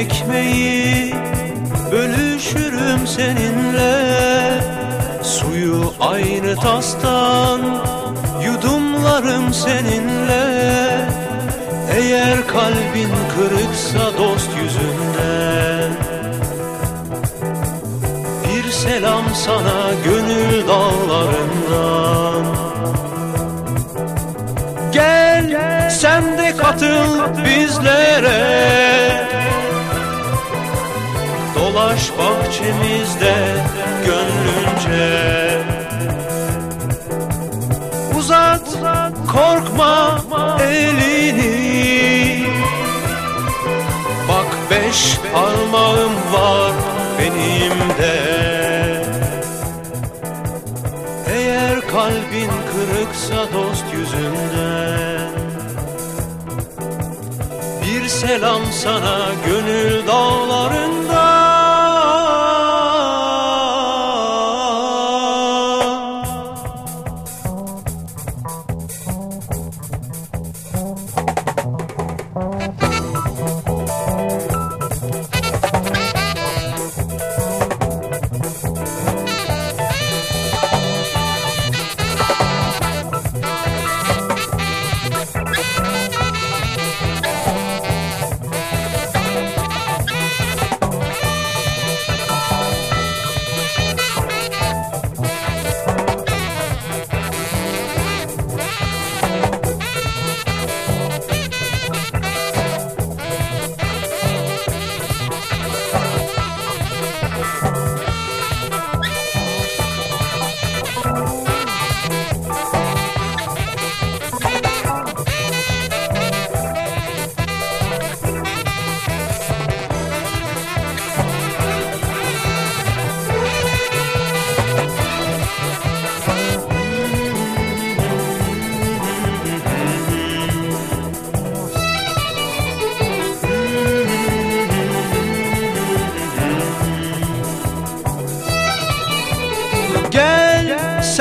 ekmeği bölüşürüm seninle. Suyu aynı tastan yudumlarım seninle. Eğer kalbin kırıksa dost yüzünden Bir selam sana gönül dağlarından. Gel sen de katıl bizlere Dolaş bahçemizde gönlünce. Uzat korkma elini. Bak beş parmağım var benim de Eğer kalbin kırıksa dost yüzünden Bir selam sana gönül dağlarında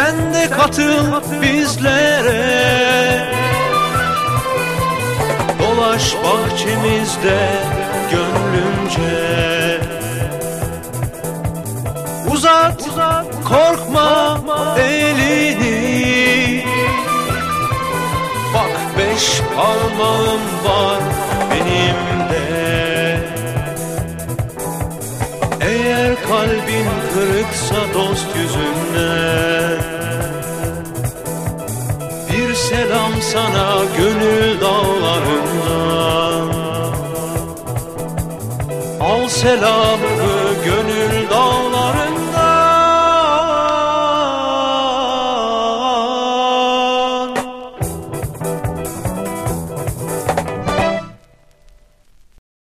sen de katıl bizlere. Dolaş bahçemizde gönlünce. Uzat, korkma elini. Bak beş parmağım var benim de eğer kalbin kırıksa dost yüzünden selam sana gönül dağlarından. Al selamı